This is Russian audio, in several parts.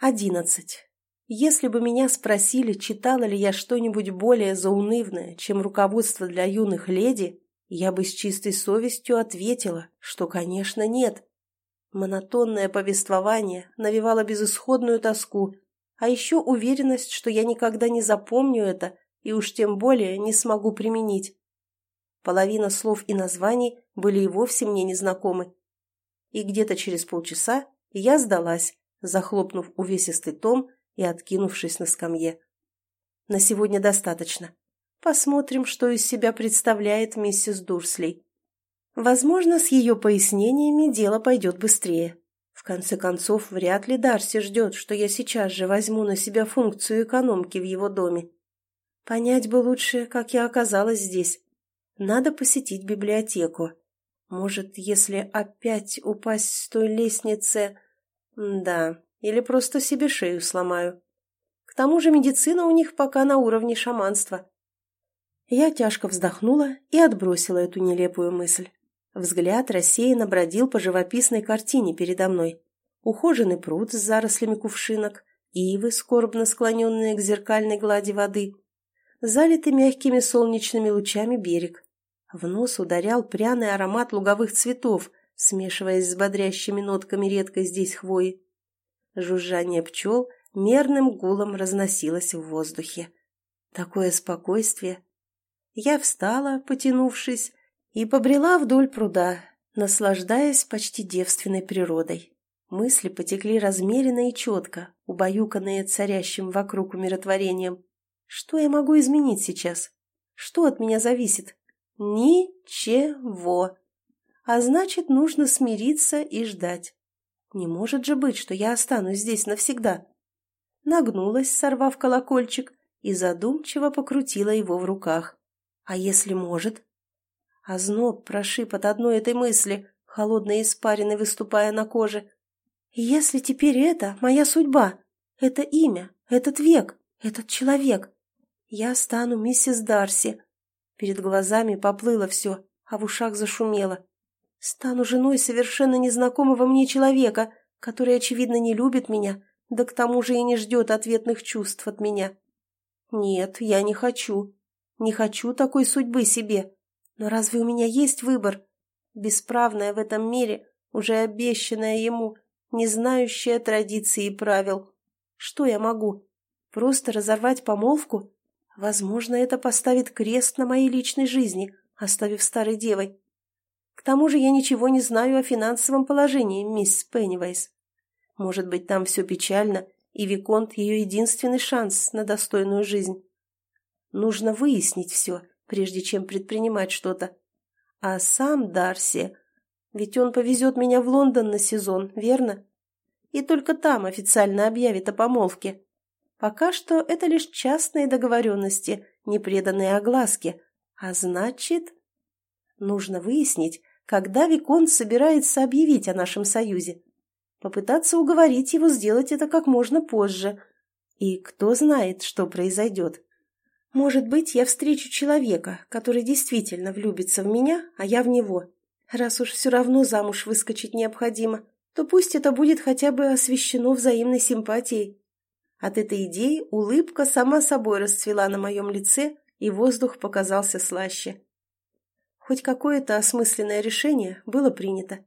Одиннадцать. Если бы меня спросили, читала ли я что-нибудь более заунывное, чем руководство для юных леди, я бы с чистой совестью ответила, что, конечно, нет. Монотонное повествование навевало безысходную тоску, а еще уверенность, что я никогда не запомню это и уж тем более не смогу применить. Половина слов и названий были и вовсе мне незнакомы. И где-то через полчаса я сдалась, захлопнув увесистый том и откинувшись на скамье. На сегодня достаточно. Посмотрим, что из себя представляет миссис Дурслей. Возможно, с ее пояснениями дело пойдет быстрее. В конце концов, вряд ли Дарси ждет, что я сейчас же возьму на себя функцию экономки в его доме. Понять бы лучше, как я оказалась здесь. Надо посетить библиотеку. Может, если опять упасть с той лестницы... Да, или просто себе шею сломаю. К тому же медицина у них пока на уровне шаманства. Я тяжко вздохнула и отбросила эту нелепую мысль. Взгляд рассеянно бродил по живописной картине передо мной. Ухоженный пруд с зарослями кувшинок, ивы, скорбно склоненные к зеркальной глади воды, залитый мягкими солнечными лучами берег. В нос ударял пряный аромат луговых цветов, смешиваясь с бодрящими нотками редкой здесь хвои. Жужжание пчел мерным гулом разносилось в воздухе. Такое спокойствие. Я встала, потянувшись, и побрела вдоль пруда, наслаждаясь почти девственной природой. Мысли потекли размеренно и четко, убаюканные царящим вокруг умиротворением. Что я могу изменить сейчас? Что от меня зависит? Ничего. А значит, нужно смириться и ждать. Не может же быть, что я останусь здесь навсегда. Нагнулась, сорвав колокольчик, и задумчиво покрутила его в руках. А если может? А зноб прошиб от одной этой мысли, холодной испариной выступая на коже. если теперь это моя судьба, это имя, этот век, этот человек, я стану миссис Дарси. Перед глазами поплыло все, а в ушах зашумело. Стану женой совершенно незнакомого мне человека, который, очевидно, не любит меня, да к тому же и не ждет ответных чувств от меня. Нет, я не хочу. Не хочу такой судьбы себе. Но разве у меня есть выбор? Бесправная в этом мире, уже обещанная ему, не знающая традиций и правил. Что я могу? Просто разорвать помолвку? Возможно, это поставит крест на моей личной жизни, оставив старой девой. К тому же я ничего не знаю о финансовом положении мисс Пеннивайз. Может быть, там все печально, и Виконт – ее единственный шанс на достойную жизнь. Нужно выяснить все, прежде чем предпринимать что-то. А сам Дарси... Ведь он повезет меня в Лондон на сезон, верно? И только там официально объявит о помолвке. Пока что это лишь частные договоренности, не преданные огласке. А значит... Нужно выяснить, когда Виконт собирается объявить о нашем союзе. Попытаться уговорить его сделать это как можно позже. И кто знает, что произойдет. Может быть, я встречу человека, который действительно влюбится в меня, а я в него. Раз уж все равно замуж выскочить необходимо, то пусть это будет хотя бы освещено взаимной симпатией. От этой идеи улыбка сама собой расцвела на моем лице, и воздух показался слаще. Хоть какое-то осмысленное решение было принято.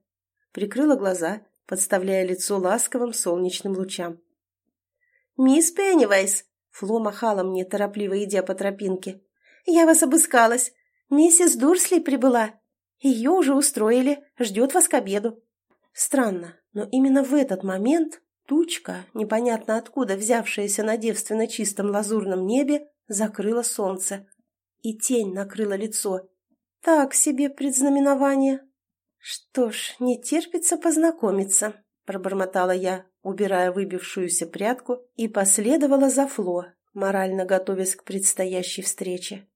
Прикрыла глаза, подставляя лицо ласковым солнечным лучам. «Мисс Пеннивайс!» — Фло махала мне, торопливо идя по тропинке. «Я вас обыскалась. Миссис Дурсли прибыла. Ее уже устроили, ждет вас к обеду». Странно, но именно в этот момент Тучка, непонятно откуда взявшаяся на девственно чистом лазурном небе, закрыла солнце. И тень накрыла лицо. Так себе предзнаменование. Что ж, не терпится познакомиться, пробормотала я, убирая выбившуюся прядку, и последовала за Фло, морально готовясь к предстоящей встрече.